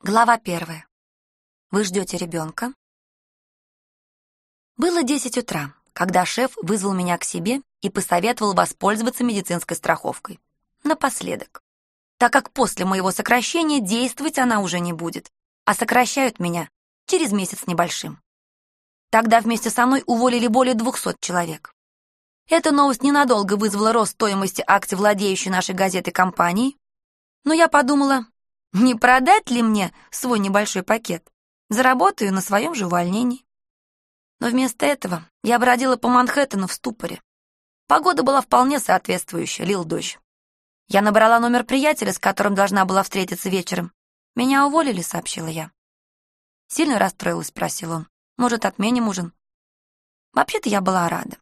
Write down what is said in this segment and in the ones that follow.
Глава первая. Вы ждете ребенка? Было 10 утра, когда шеф вызвал меня к себе и посоветовал воспользоваться медицинской страховкой. Напоследок. Так как после моего сокращения действовать она уже не будет, а сокращают меня через месяц небольшим. Тогда вместе со мной уволили более 200 человек. Эта новость ненадолго вызвала рост стоимости акций владеющей нашей газетой компании, но я подумала, не продать ли мне свой небольшой пакет? Заработаю на своем же увольнении. Но вместо этого я бродила по Манхэттену в ступоре. Погода была вполне соответствующая, лил дождь. Я набрала номер приятеля, с которым должна была встретиться вечером. «Меня уволили», — сообщила я. Сильно расстроилась, спросил он. «Может, отменим ужин?» Вообще-то я была рада.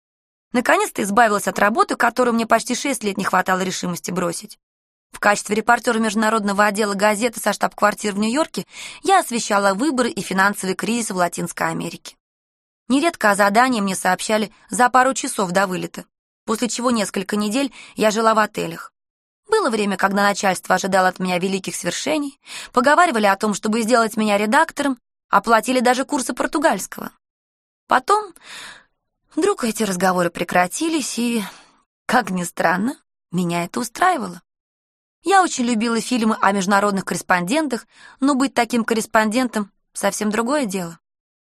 Наконец-то избавилась от работы, которую мне почти шесть лет не хватало решимости бросить. В качестве репортера международного отдела газеты со штаб-квартир в Нью-Йорке я освещала выборы и финансовый кризис в Латинской Америке. Нередко о задании мне сообщали за пару часов до вылета, после чего несколько недель я жила в отелях. Было время, когда начальство ожидало от меня великих свершений, поговаривали о том, чтобы сделать меня редактором, оплатили даже курсы португальского. Потом вдруг эти разговоры прекратились, и, как ни странно, меня это устраивало. Я очень любила фильмы о международных корреспондентах, но быть таким корреспондентом — совсем другое дело.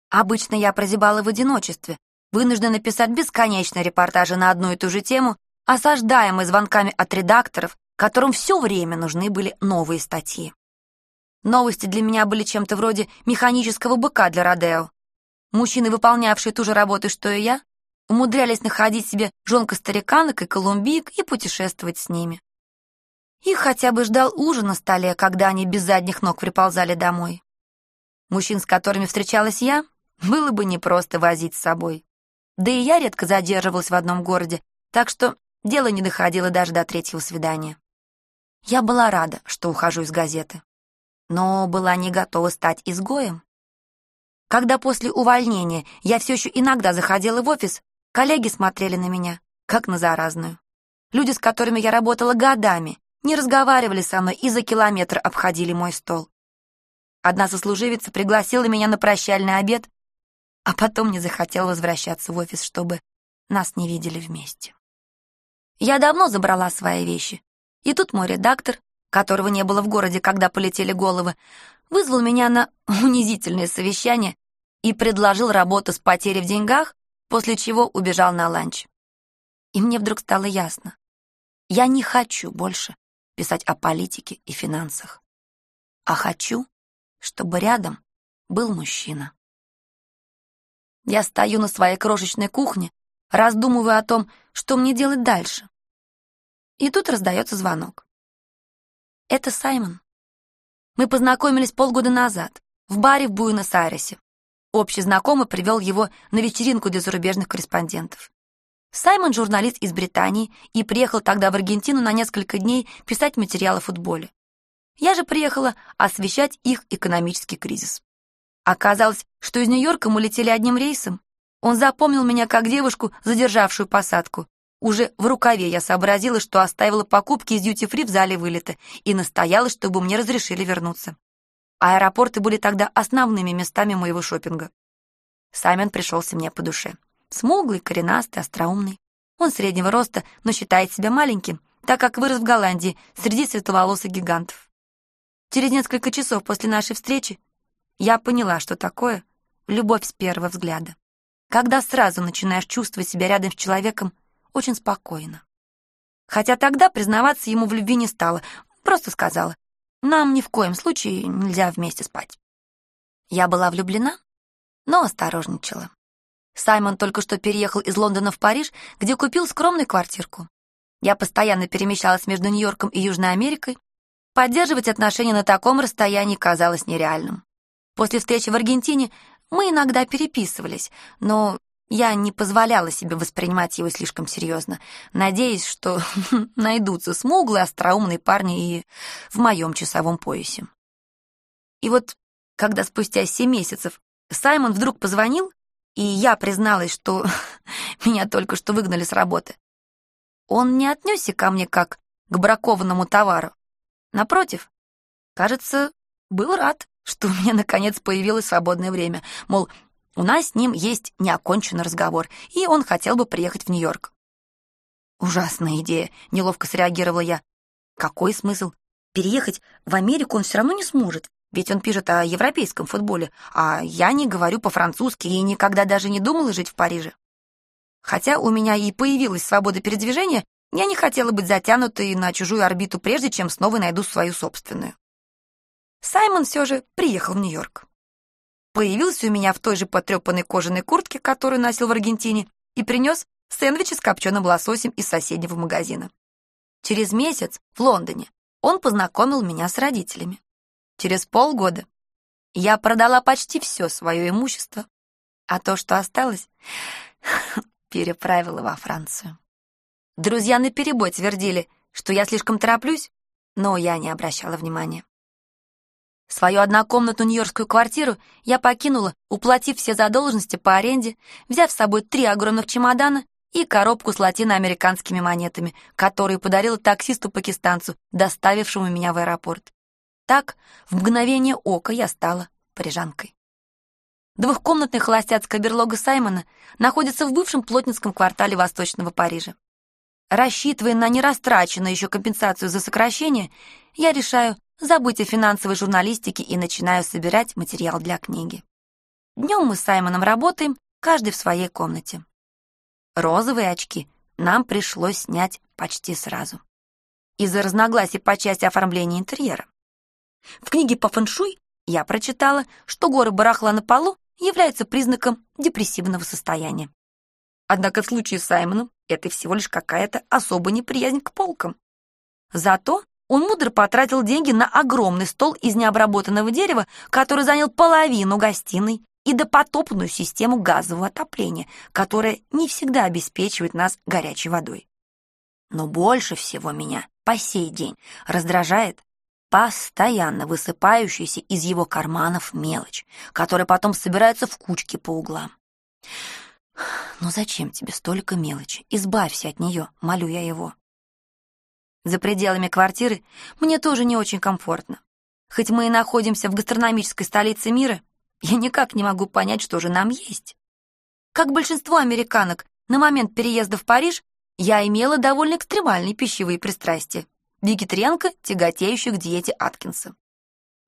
Обычно я прозябала в одиночестве, вынуждена писать бесконечные репортажи на одну и ту же тему, осаждаемые звонками от редакторов, которым все время нужны были новые статьи. Новости для меня были чем-то вроде механического быка для Родео. Мужчины, выполнявшие ту же работу, что и я, умудрялись находить себе жонка-стариканок и колумбиек и путешествовать с ними. Их хотя бы ждал ужин на столе, когда они без задних ног приползали домой. Мужчин, с которыми встречалась я, было бы непросто возить с собой. Да и я редко задерживалась в одном городе, так что дело не доходило даже до третьего свидания. Я была рада, что ухожу из газеты, но была не готова стать изгоем. Когда после увольнения я все еще иногда заходила в офис, коллеги смотрели на меня, как на заразную. Люди, с которыми я работала годами, не разговаривали со мной и за километр обходили мой стол. Одна сослуживица пригласила меня на прощальный обед, а потом не захотела возвращаться в офис, чтобы нас не видели вместе. Я давно забрала свои вещи, и тут мой редактор, которого не было в городе, когда полетели головы, вызвал меня на унизительное совещание и предложил работу с потерей в деньгах, после чего убежал на ланч. И мне вдруг стало ясно. Я не хочу больше писать о политике и финансах. А хочу, чтобы рядом был мужчина. Я стою на своей крошечной кухне, раздумываю о том, что мне делать дальше. И тут раздается звонок. Это Саймон. Мы познакомились полгода назад в баре в Буэнос-Айресе. Общий знакомый привел его на вечеринку для зарубежных корреспондентов. Саймон — журналист из Британии и приехал тогда в Аргентину на несколько дней писать материалы о футболе. Я же приехала освещать их экономический кризис. Оказалось, что из Нью-Йорка мы летели одним рейсом. Он запомнил меня как девушку, задержавшую посадку. Уже в рукаве я сообразила, что оставила покупки из дьюти-фри в зале вылета и настояла, чтобы мне разрешили вернуться. Аэропорты были тогда основными местами моего шопинга. Саймон пришелся мне по душе. Смуглый, коренастый, остроумный. Он среднего роста, но считает себя маленьким, так как вырос в Голландии среди светловолосых гигантов. Через несколько часов после нашей встречи я поняла, что такое любовь с первого взгляда. Когда сразу начинаешь чувствовать себя рядом с человеком очень спокойно. Хотя тогда признаваться ему в любви не стала, просто сказала, нам ни в коем случае нельзя вместе спать. Я была влюблена, но осторожничала. Саймон только что переехал из Лондона в Париж, где купил скромную квартирку. Я постоянно перемещалась между Нью-Йорком и Южной Америкой. Поддерживать отношения на таком расстоянии казалось нереальным. После встречи в Аргентине мы иногда переписывались, но я не позволяла себе воспринимать его слишком серьезно, надеясь, что найдутся смуглые, остроумные парни и в моем часовом поясе. И вот, когда спустя семь месяцев Саймон вдруг позвонил, и я призналась, что меня только что выгнали с работы. Он не отнесся ко мне как к бракованному товару. Напротив, кажется, Был рад, что у меня наконец появилось свободное время. Мол, у нас с ним есть неоконченный разговор, и он хотел бы приехать в Нью-Йорк. Ужасная идея, неловко среагировала я. Какой смысл? Переехать в Америку он все равно не сможет, ведь он пишет о европейском футболе, а я не говорю по-французски и никогда даже не думала жить в Париже. Хотя у меня и появилась свобода передвижения, я не хотела быть затянутой на чужую орбиту прежде, чем снова найду свою собственную. Саймон все же приехал в Нью-Йорк. Появился у меня в той же потрепанной кожаной куртке, которую носил в Аргентине, и принес сэндвичи с копченым лососем из соседнего магазина. Через месяц в Лондоне он познакомил меня с родителями. Через полгода я продала почти все свое имущество, а то, что осталось, переправила во Францию. Друзья наперебой твердили, что я слишком тороплюсь, но я не обращала внимания. Свою однокомнатную нью-йоркскую квартиру я покинула, уплатив все задолженности по аренде, взяв с собой три огромных чемодана и коробку с латиноамериканскими монетами, которую подарила таксисту-пакистанцу, доставившему меня в аэропорт. Так, в мгновение ока я стала парижанкой. Двухкомнатная холостяцкая берлога Саймона находится в бывшем плотницком квартале Восточного Парижа. Рассчитывая на нерастраченную еще компенсацию за сокращение, я решаю забыть о финансовой журналистике и начинаю собирать материал для книги. Днем мы с Саймоном работаем, каждый в своей комнате. Розовые очки нам пришлось снять почти сразу. Из-за разногласий по части оформления интерьера. В книге по фэншуй я прочитала, что горы барахла на полу являются признаком депрессивного состояния. Однако в случае с Саймоном это всего лишь какая-то особая неприязнь к полкам. Зато он мудро потратил деньги на огромный стол из необработанного дерева, который занял половину гостиной, и допотопную систему газового отопления, которая не всегда обеспечивает нас горячей водой. Но больше всего меня по сей день раздражает постоянно высыпающаяся из его карманов мелочь, которая потом собирается в кучки по углам. «Но зачем тебе столько мелочи? Избавься от нее», — молю я его. За пределами квартиры мне тоже не очень комфортно. Хоть мы и находимся в гастрономической столице мира, я никак не могу понять, что же нам есть. Как большинство американок, на момент переезда в Париж я имела довольно экстремальные пищевые пристрастия вегетарианка, тяготеющая к диете Аткинса.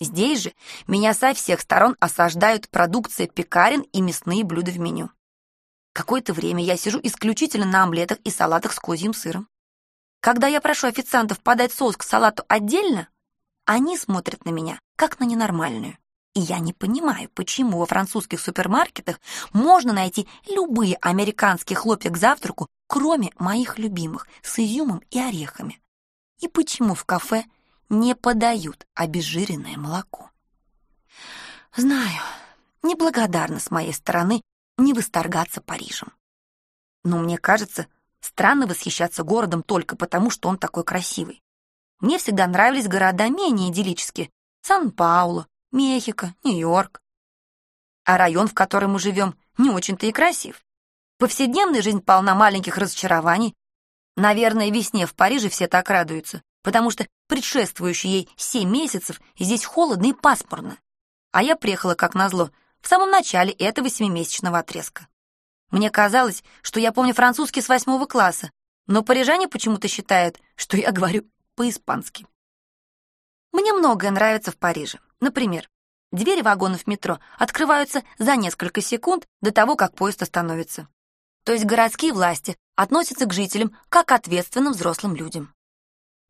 Здесь же меня со всех сторон осаждают продукция пекарен и мясные блюда в меню. Какое-то время я сижу исключительно на омлетах и салатах с козьим сыром. Когда я прошу официантов подать соус к салату отдельно, они смотрят на меня, как на ненормальную. И я не понимаю, почему во французских супермаркетах можно найти любые американские хлопья к завтраку, кроме моих любимых, с изюмом и орехами и почему в кафе не подают обезжиренное молоко. Знаю, неблагодарно с моей стороны не восторгаться Парижем. Но мне кажется, странно восхищаться городом только потому, что он такой красивый. Мне всегда нравились города менее идиллические. Сан-Пауло, Мехико, Нью-Йорк. А район, в котором мы живем, не очень-то и красив. Повседневная жизнь полна маленьких разочарований, Наверное, весне в Париже все так радуются, потому что предшествующие ей семь месяцев здесь холодно и пасмурно. А я приехала, как назло, в самом начале этого семимесячного отрезка. Мне казалось, что я помню французский с восьмого класса, но парижане почему-то считают, что я говорю по-испански. Мне многое нравится в Париже. Например, двери вагонов метро открываются за несколько секунд до того, как поезд остановится. То есть городские власти относятся к жителям как к ответственным взрослым людям.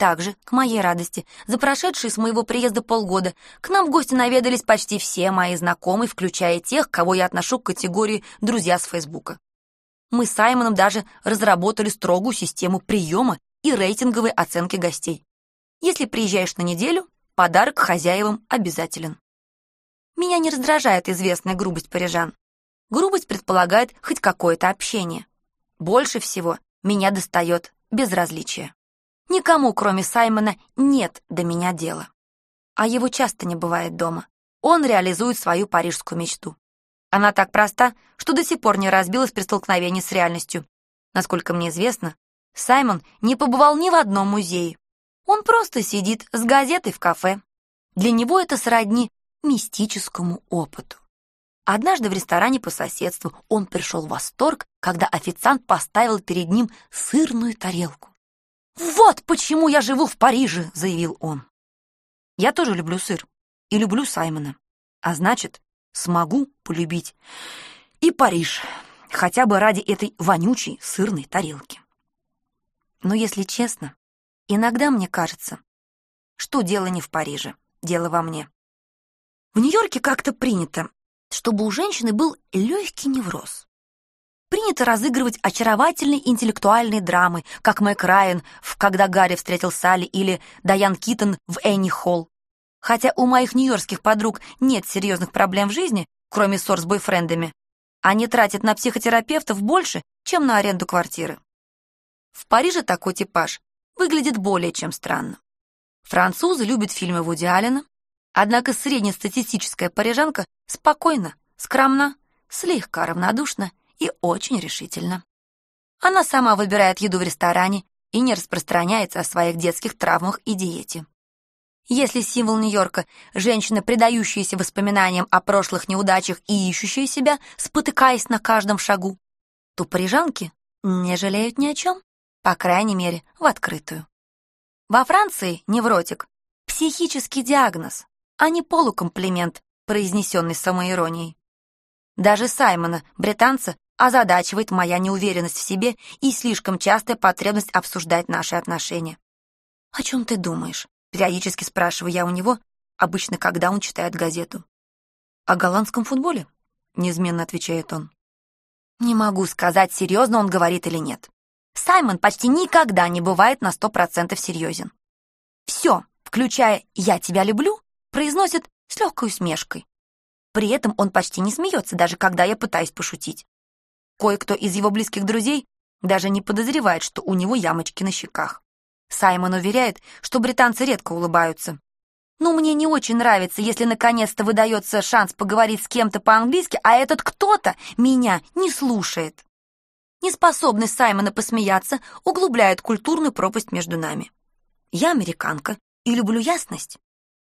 Также, к моей радости, за прошедшие с моего приезда полгода к нам в гости наведались почти все мои знакомые, включая тех, кого я отношу к категории «друзья с Фейсбука». Мы с Саймоном даже разработали строгую систему приема и рейтинговой оценки гостей. Если приезжаешь на неделю, подарок хозяевам обязателен. Меня не раздражает известная грубость парижан. Грубость предполагает хоть какое-то общение. Больше всего меня достает безразличие. Никому, кроме Саймона, нет до меня дела. А его часто не бывает дома. Он реализует свою парижскую мечту. Она так проста, что до сих пор не разбилась при столкновении с реальностью. Насколько мне известно, Саймон не побывал ни в одном музее. Он просто сидит с газетой в кафе, Для него это сродни мистическому опыту. Однажды в ресторане по соседству он пришел в восторг, когда официант поставил перед ним сырную тарелку. «Вот почему я живу в Париже!» — заявил он. «Я тоже люблю сыр и люблю Саймона, а значит, смогу полюбить и Париж, хотя бы ради этой вонючей сырной тарелки. Но если честно, иногда мне кажется, что дело не в Париже, дело во мне. В Нью-Йорке как-то принято, чтобы у женщины был легкий невроз. Принято разыгрывать очаровательные интеллектуальные драмы, как Мэг Райан в «Когда Гарри встретил Салли» или Дайан Китон в «Энни Холл». Хотя у моих нью-йоркских подруг нет серьезных проблем в жизни, кроме ссор с бойфрендами, они тратят на психотерапевтов больше, чем на аренду квартиры. В Париже такой типаж выглядит более чем странно. Французы любят фильмы Вуди Аллена, однако среднестатистическая парижанка спокойна, скромна, слегка равнодушна и очень решительна. Она сама выбирает еду в ресторане и не распространяется о своих детских травмах и диете. Если символ Нью-Йорка — женщина, предающаяся воспоминаниям о прошлых неудачах и ищущая себя, спотыкаясь на каждом шагу, то парижанки не жалеют ни о чем, по крайней мере, в открытую. Во Франции невротик — психический диагноз, а не полукомплимент, произнесенный самоиронией. Даже Саймона, британца, озадачивает моя неуверенность в себе и слишком частая потребность обсуждать наши отношения. «О чем ты думаешь?» Периодически спрашиваю я у него, обычно, когда он читает газету. «О голландском футболе?» — неизменно отвечает он. Не могу сказать, серьезно он говорит или нет. Саймон почти никогда не бывает на сто процентов серьезен. Все, включая «я тебя люблю», произносит с легкой усмешкой. При этом он почти не смеется, даже когда я пытаюсь пошутить. Кое-кто из его близких друзей даже не подозревает, что у него ямочки на щеках. Саймон уверяет, что британцы редко улыбаются. Но мне не очень нравится, если наконец-то выдается шанс поговорить с кем-то по-английски, а этот кто-то меня не слушает. Неспособность Саймона посмеяться углубляет культурную пропасть между нами. Я американка и люблю ясность.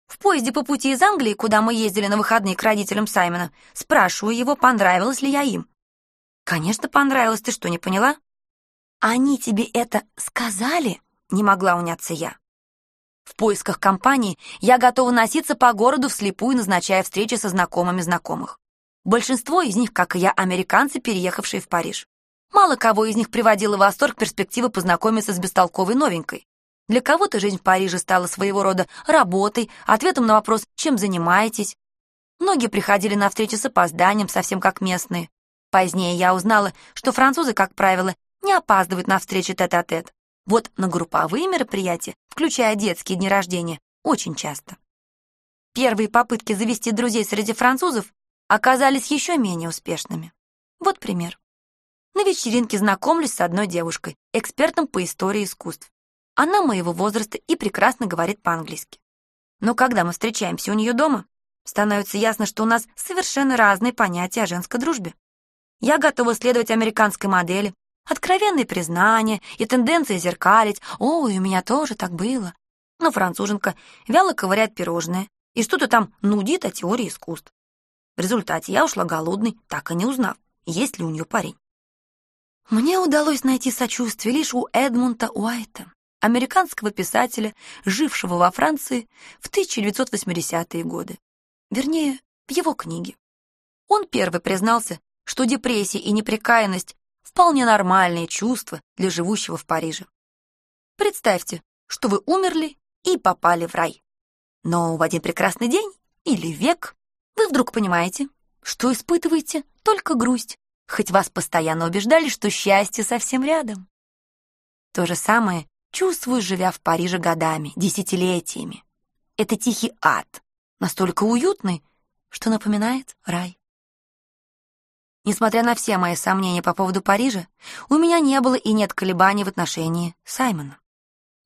В поезде по пути из Англии, куда мы ездили на выходные к родителям Саймона, спрашиваю его, понравилось ли я им. Конечно, понравилось, ты что, не поняла? Они тебе это сказали? не могла уняться я. В поисках компании я готова носиться по городу вслепую, назначая встречи со знакомыми знакомых. Большинство из них, как и я, американцы, переехавшие в Париж. Мало кого из них приводила в восторг перспектива познакомиться с бестолковой новенькой. Для кого-то жизнь в Париже стала своего рода работой, ответом на вопрос «Чем занимаетесь?». Многие приходили на встречи с опозданием, совсем как местные. Позднее я узнала, что французы, как правило, не опаздывают на встречи тет-а-тет. -тет. Вот на групповые мероприятия, включая детские дни рождения, очень часто. Первые попытки завести друзей среди французов оказались еще менее успешными. Вот пример. На вечеринке знакомлюсь с одной девушкой, экспертом по истории искусств. Она моего возраста и прекрасно говорит по-английски. Но когда мы встречаемся у нее дома, становится ясно, что у нас совершенно разные понятия о женской дружбе. Я готова следовать американской модели, Откровенные признания и тенденция зеркалить «Ой, у меня тоже так было». Но француженка вяло ковыряет пирожное и что-то там нудит о теории искусств. В результате я ушла голодной, так и не узнав, есть ли у нее парень. Мне удалось найти сочувствие лишь у Эдмунда Уайта, американского писателя, жившего во Франции в 1980-е годы. Вернее, в его книге. Он первый признался, что депрессия и неприкаянность вполне нормальные чувства для живущего в Париже. Представьте, что вы умерли и попали в рай. Но в один прекрасный день или век вы вдруг понимаете, что испытываете только грусть, хоть вас постоянно убеждали, что счастье совсем рядом. То же самое чувствую, живя в Париже годами, десятилетиями. Это тихий ад, настолько уютный, что напоминает рай. Несмотря на все мои сомнения по поводу Парижа, у меня не было и нет колебаний в отношении Саймона.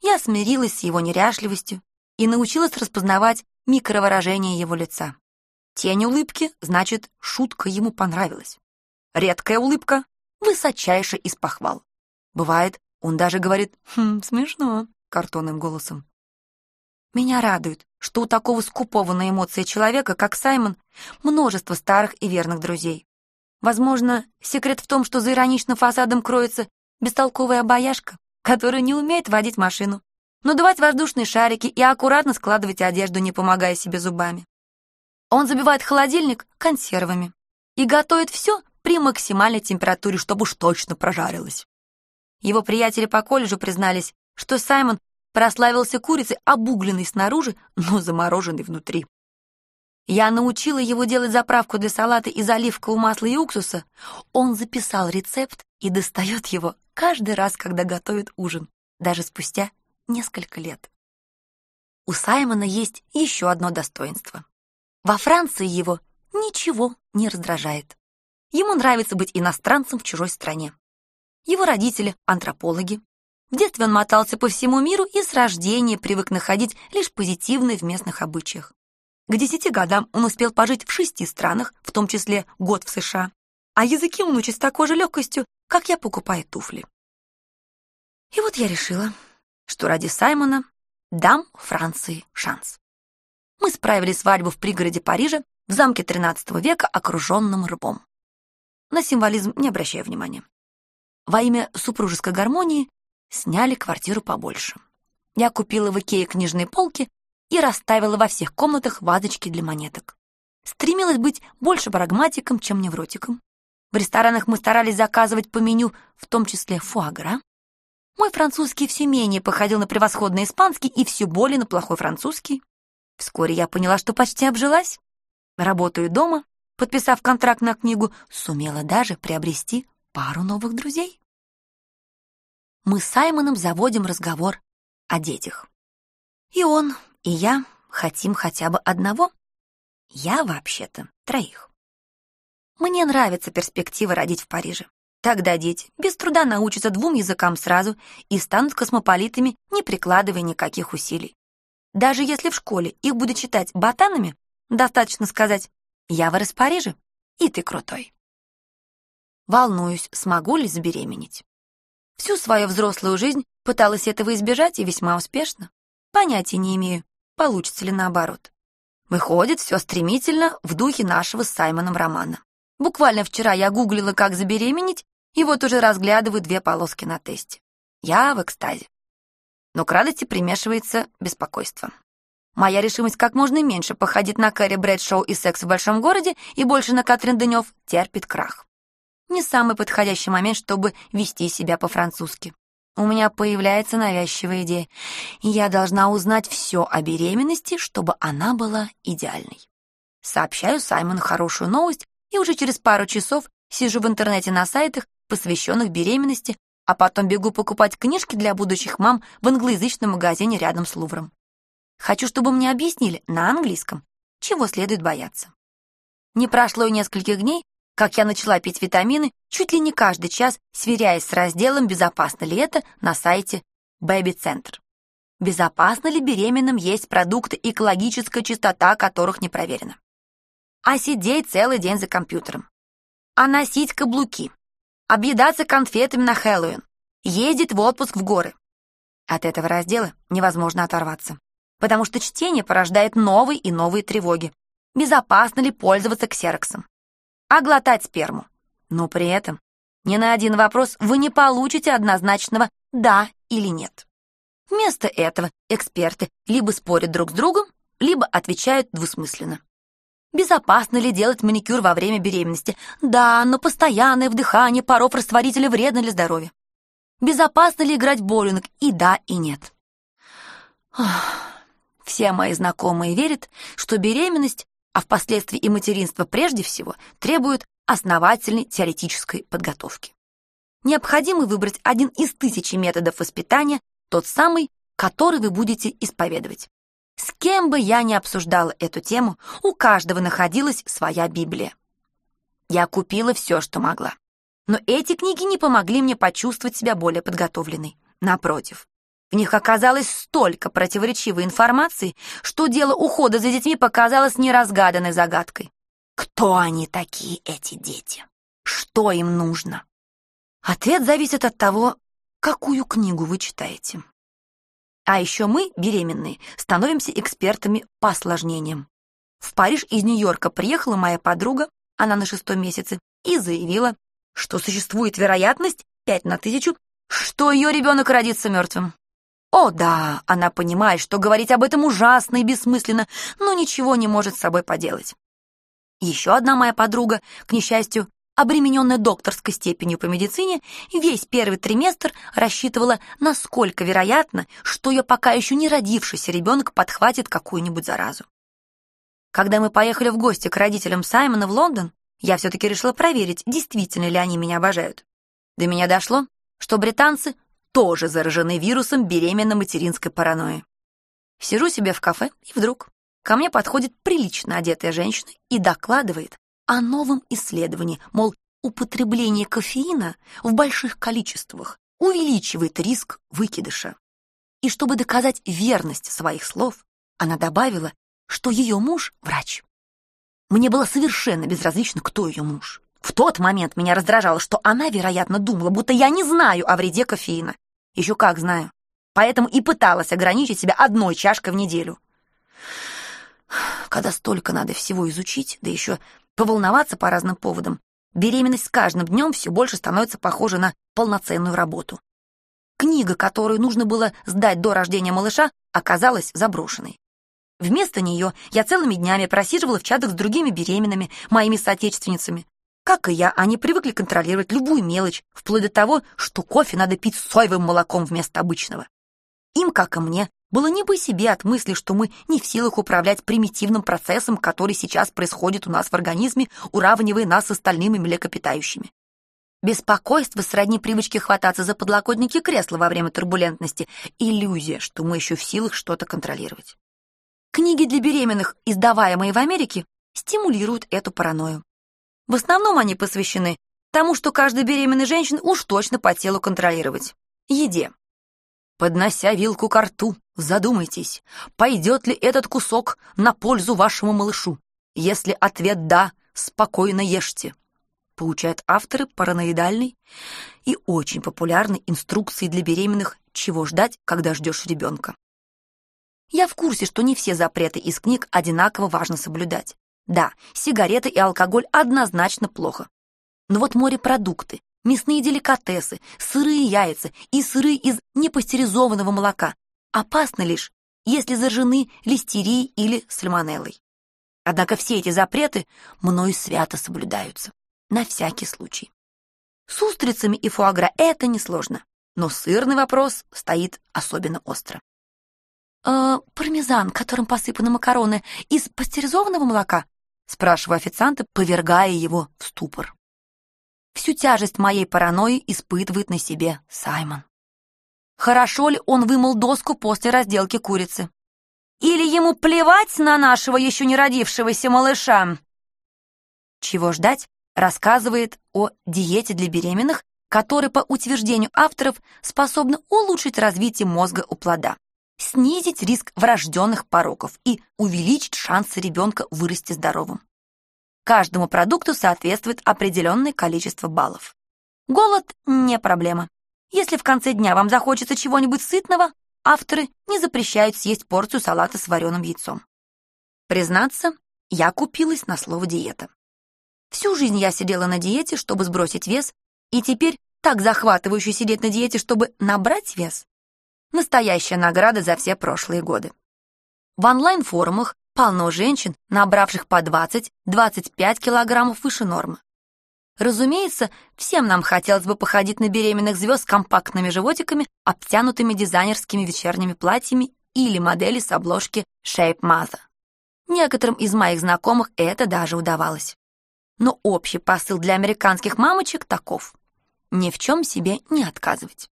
Я смирилась с его неряшливостью и научилась распознавать микровыражение его лица. Тень улыбки, значит, шутка ему понравилась. Редкая улыбка — высочайший из похвал. Бывает, он даже говорит «Хм, смешно» картонным голосом. Меня радует, что у такого скупого на эмоции человека, как Саймон, множество старых и верных друзей. Возможно, секрет в том, что за ироничным фасадом кроется бестолковая обаяшка, которая не умеет водить машину, надувать воздушные шарики и аккуратно складывать одежду, не помогая себе зубами. Он забивает холодильник консервами и готовит все при максимальной температуре, чтобы уж точно прожарилось. Его приятели по колледжу признались, что Саймон прославился курицей, обугленной снаружи, но замороженной внутри. Я научила его делать заправку для салата из оливкового масла и уксуса. Он записал рецепт и достает его каждый раз, когда готовит ужин, даже спустя несколько лет. У Саймона есть еще одно достоинство. Во Франции его ничего не раздражает. Ему нравится быть иностранцем в чужой стране. Его родители — антропологи. В детстве он мотался по всему миру и с рождения привык находить лишь позитивное в местных обычаях. К десяти годам он успел пожить в шести странах, в том числе год в США. А языки он учит с такой же легкостью, как я покупаю туфли. И вот я решила, что ради Саймона дам Франции шанс. Мы справили свадьбу в пригороде Парижа в замке XIII века, окруженном рвом. На символизм не обращаю внимания. Во имя супружеской гармонии сняли квартиру побольше. Я купила в Икее книжные полки и расставила во всех комнатах вазочки для монеток. Стремилась быть больше прагматиком, чем невротиком. В ресторанах мы старались заказывать по меню, в том числе фуагра. Мой французский все менее походил на превосходный испанский и все более на плохой французский. Вскоре я поняла, что почти обжилась. Работаю дома, подписав контракт на книгу, сумела даже приобрести пару новых друзей. Мы с Саймоном заводим разговор о детях. И он, и я хотим хотя бы одного. Я, вообще-то, троих. Мне нравится перспектива родить в Париже. Тогда дети без труда научатся двум языкам сразу и станут космополитами, не прикладывая никаких усилий. Даже если в школе их будут читать ботанами, достаточно сказать «Я вырос в Париже, и ты крутой». Волнуюсь, смогу ли забеременеть. Всю свою взрослую жизнь пыталась этого избежать и весьма успешно. Понятия не имею, получится ли наоборот. Выходит, все стремительно в духе нашего с Саймоном романа. Буквально вчера я гуглила, как забеременеть, и вот уже разглядываю две полоски на тесте. Я в экстазе. Но к радости примешивается беспокойство. Моя решимость как можно меньше походить на Кэрри Брэдшоу и секс в большом городе и больше на Катрин Дынёв терпит крах. Не самый подходящий момент, чтобы вести себя по-французски у меня появляется навязчивая идея, я должна узнать все о беременности, чтобы она была идеальной. Сообщаю Саймону хорошую новость, и уже через пару часов сижу в интернете на сайтах, посвященных беременности, а потом бегу покупать книжки для будущих мам в англоязычном магазине рядом с Лувром. Хочу, чтобы мне объяснили на английском, чего следует бояться. Не прошло и нескольких дней, как я начала пить витамины чуть ли не каждый час, сверяясь с разделом «Безопасно ли это» на сайте Baby Center. Безопасно ли беременным есть продукты, экологическая чистота которых не проверена? А сидеть целый день за компьютером? А носить каблуки? Объедаться конфетами на Хэллоуин? Ездить в отпуск в горы? От этого раздела невозможно оторваться, потому что чтение порождает новые и новые тревоги. Безопасно ли пользоваться ксероксом? А глотать сперму. Но при этом ни на один вопрос вы не получите однозначного «да» или «нет». Вместо этого эксперты либо спорят друг с другом, либо отвечают двусмысленно. Безопасно ли делать маникюр во время беременности? Да, но постоянное вдыхание паров растворителя вредно для здоровья. Безопасно ли играть в боулинг? И да, и нет. Все мои знакомые верят, что беременность а впоследствии и материнство прежде всего, требуют основательной теоретической подготовки. Необходимо выбрать один из тысячи методов воспитания, тот самый, который вы будете исповедовать. С кем бы я ни обсуждала эту тему, у каждого находилась своя Библия. Я купила все, что могла. Но эти книги не помогли мне почувствовать себя более подготовленной. Напротив, в них оказалось столько противоречивой информации, что дело ухода за детьми показалось неразгаданной загадкой. Кто они такие, эти дети? Что им нужно? Ответ зависит от того, какую книгу вы читаете. А еще мы, беременные, становимся экспертами по осложнениям. В Париж из Нью-Йорка приехала моя подруга, она на шестом месяце, и заявила, что существует вероятность 5 на тысячу, что ее ребенок родится мертвым. О, да, она понимает, что говорить об этом ужасно и бессмысленно, но ничего не может с собой поделать. Еще одна моя подруга, к несчастью, обремененная докторской степенью по медицине, весь первый триместр рассчитывала, насколько вероятно, что ее пока еще не родившийся ребенок подхватит какую-нибудь заразу. Когда мы поехали в гости к родителям Саймона в Лондон, я все-таки решила проверить, действительно ли они меня обожают. До меня дошло, что британцы тоже заражены вирусом беременно-материнской паранойи. Сижу себе в кафе, и вдруг ко мне подходит прилично одетая женщина и докладывает о новом исследовании, мол, употребление кофеина в больших количествах увеличивает риск выкидыша. И чтобы доказать верность своих слов, она добавила, что ее муж — врач. Мне было совершенно безразлично, кто ее муж. В тот момент меня раздражало, что она, вероятно, думала, будто я не знаю о вреде кофеина. Еще как знаю. Поэтому и пыталась ограничить себя одной чашкой в неделю. Когда столько надо всего изучить, да еще поволноваться по разным поводам, беременность с каждым днем все больше становится похожа на полноценную работу. Книга, которую нужно было сдать до рождения малыша, оказалась заброшенной. Вместо нее я целыми днями просиживала в чатах с другими беременными, моими соотечественницами. Как и я, они привыкли контролировать любую мелочь, вплоть до того, что кофе надо пить с соевым молоком вместо обычного. Им, как и мне, было не по себе от мысли, что мы не в силах управлять примитивным процессом, который сейчас происходит у нас в организме, уравнивая нас с остальными млекопитающими. Беспокойство сродни привычке хвататься за подлокотники кресла во время турбулентности, иллюзия, что мы еще в силах что-то контролировать. Книги для беременных, издаваемые в Америке, стимулируют эту паранойю. В основном они посвящены тому, что каждой беременной женщине уж точно по телу контролировать. Еде. Поднося вилку к рту, задумайтесь, пойдет ли этот кусок на пользу вашему малышу. Если ответ «да», спокойно ешьте. Получают авторы параноидальной и очень популярной инструкции для беременных «Чего ждать, когда ждешь ребенка». Я в курсе, что не все запреты из книг одинаково важно соблюдать. Да, сигареты и алкоголь однозначно плохо. Но вот морепродукты, мясные деликатесы, сырые яйца и сыры из непастеризованного молока опасны лишь, если заражены листерией или сальмонеллой. Однако все эти запреты мною свято соблюдаются. На всякий случай. С устрицами и фуагра это несложно, но сырный вопрос стоит особенно остро э, пармезан, которым посыпаны макароны, из пастеризованного молока?» Спрашиваю официанта, повергая его в ступор. Всю тяжесть моей паранойи испытывает на себе Саймон. Хорошо ли он вымыл доску после разделки курицы? Или ему плевать на нашего еще не родившегося малыша? Чего ждать, рассказывает о диете для беременных, которая, по утверждению авторов, способна улучшить развитие мозга у плода снизить риск врожденных пороков и увеличить шансы ребенка вырасти здоровым. Каждому продукту соответствует определенное количество баллов. Голод – не проблема. Если в конце дня вам захочется чего-нибудь сытного, авторы не запрещают съесть порцию салата с вареным яйцом. Признаться, я купилась на слово «диета». Всю жизнь я сидела на диете, чтобы сбросить вес, и теперь так захватывающе сидеть на диете, чтобы набрать вес. Настоящая награда за все прошлые годы. В онлайн-форумах полно женщин, набравших по 20-25 килограммов выше нормы. Разумеется, всем нам хотелось бы походить на беременных звезд с компактными животиками, обтянутыми дизайнерскими вечерними платьями или модели с обложки Shape Mother. Некоторым из моих знакомых это даже удавалось. Но общий посыл для американских мамочек таков. Ни в чем себе не отказывать.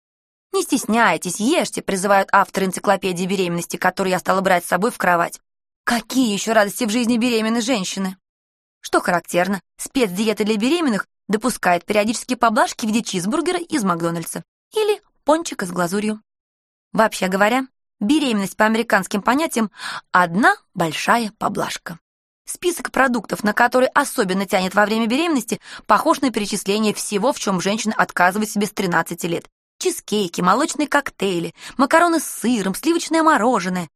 «Не стесняйтесь, ешьте», — призывают авторы энциклопедии беременности, которую я стала брать с собой в кровать. Какие еще радости в жизни беременной женщины? Что характерно, спецдиета для беременных допускает периодические поблажки в виде чизбургера из Макдональдса или пончика с глазурью. Вообще говоря, беременность по американским понятиям – одна большая поблажка. Список продуктов, на которые особенно тянет во время беременности, похож на перечисление всего, в чем женщина отказывает себе с 13 лет чизкейки, молочные коктейли, макароны с сыром, сливочное мороженое.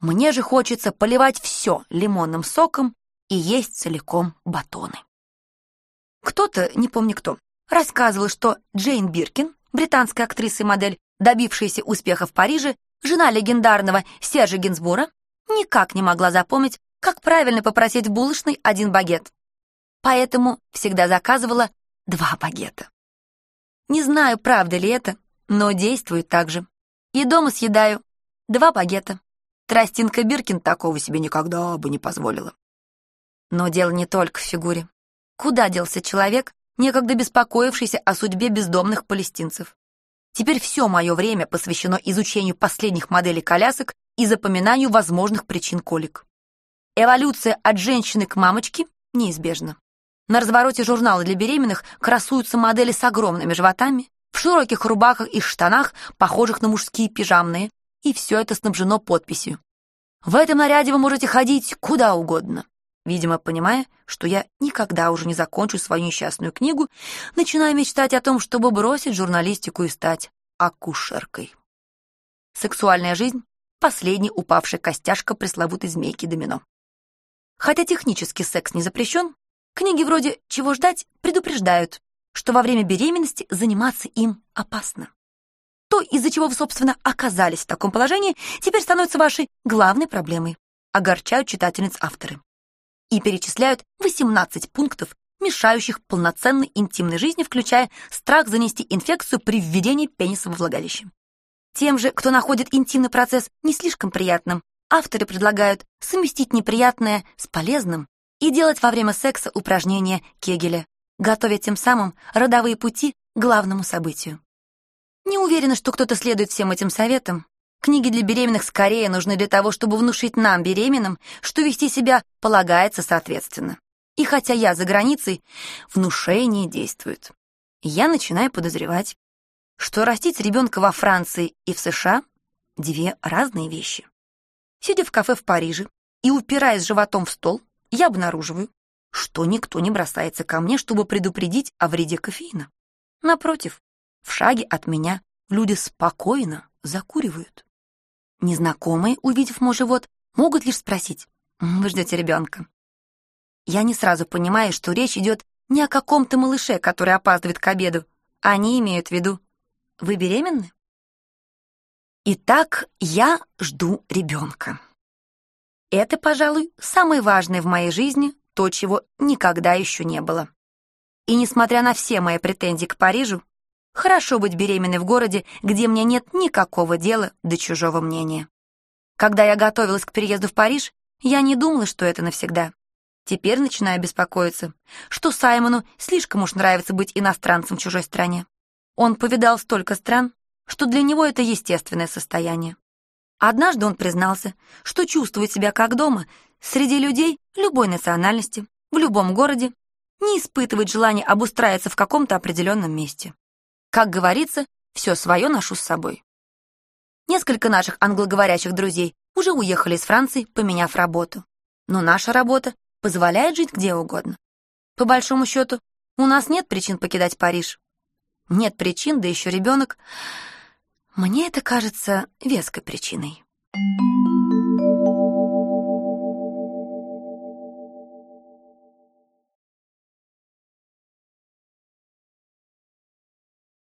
Мне же хочется поливать все лимонным соком и есть целиком батоны. Кто-то, не помню кто, рассказывал, что Джейн Биркин, британская актриса и модель, добившаяся успеха в Париже, жена легендарного Сержа Гинсбура, никак не могла запомнить, как правильно попросить в булочной один багет. Поэтому всегда заказывала два багета. Не знаю, правда ли это, но действует так же. И дома съедаю два багета. Тростинка Биркин такого себе никогда бы не позволила. Но дело не только в фигуре. Куда делся человек, некогда беспокоившийся о судьбе бездомных палестинцев? Теперь все мое время посвящено изучению последних моделей колясок и запоминанию возможных причин колик. Эволюция от женщины к мамочке неизбежна. На развороте журнала для беременных красуются модели с огромными животами, в широких рубахах и штанах, похожих на мужские пижамные, и все это снабжено подписью. В этом наряде вы можете ходить куда угодно. Видимо, понимая, что я никогда уже не закончу свою несчастную книгу, начинаю мечтать о том, чтобы бросить журналистику и стать акушеркой. Сексуальная жизнь — последняя упавшая костяшка пресловутой змейки домино. Хотя технически секс не запрещен, Книги вроде «Чего ждать» предупреждают, что во время беременности заниматься им опасно. То, из-за чего вы, собственно, оказались в таком положении, теперь становится вашей главной проблемой. Огорчают читательниц авторы. И перечисляют 18 пунктов, мешающих полноценной интимной жизни, включая страх занести инфекцию при введении пениса во влагалище. Тем же, кто находит интимный процесс не слишком приятным, авторы предлагают совместить неприятное с полезным и делать во время секса упражнения Кегеля, готовя тем самым родовые пути к главному событию. Не уверена, что кто-то следует всем этим советам. Книги для беременных скорее нужны для того, чтобы внушить нам, беременным, что вести себя полагается соответственно. И хотя я за границей, внушение действует. Я начинаю подозревать, что растить ребенка во Франции и в США — две разные вещи. Сидя в кафе в Париже и упираясь животом в стол, я обнаруживаю, что никто не бросается ко мне, чтобы предупредить о вреде кофеина. Напротив, в шаге от меня люди спокойно закуривают. Незнакомые, увидев мой живот, могут лишь спросить, «Вы ждете ребенка?» Я не сразу понимаю, что речь идет не о каком-то малыше, который опаздывает к обеду. Они имеют в виду, «Вы беременны?» Итак, я жду ребенка. Это, пожалуй, самое важное в моей жизни, то, чего никогда еще не было. И несмотря на все мои претензии к Парижу, хорошо быть беременной в городе, где мне нет никакого дела до чужого мнения. Когда я готовилась к переезду в Париж, я не думала, что это навсегда. Теперь начинаю беспокоиться, что Саймону слишком уж нравится быть иностранцем в чужой стране. Он повидал столько стран, что для него это естественное состояние. Однажды он признался, что чувствует себя как дома среди людей любой национальности, в любом городе, не испытывает желания обустраиваться в каком-то определенном месте. Как говорится, все свое ношу с собой. Несколько наших англоговорящих друзей уже уехали из Франции, поменяв работу. Но наша работа позволяет жить где угодно. По большому счету, у нас нет причин покидать Париж. Нет причин, да еще ребенок. Мне это кажется веской причиной.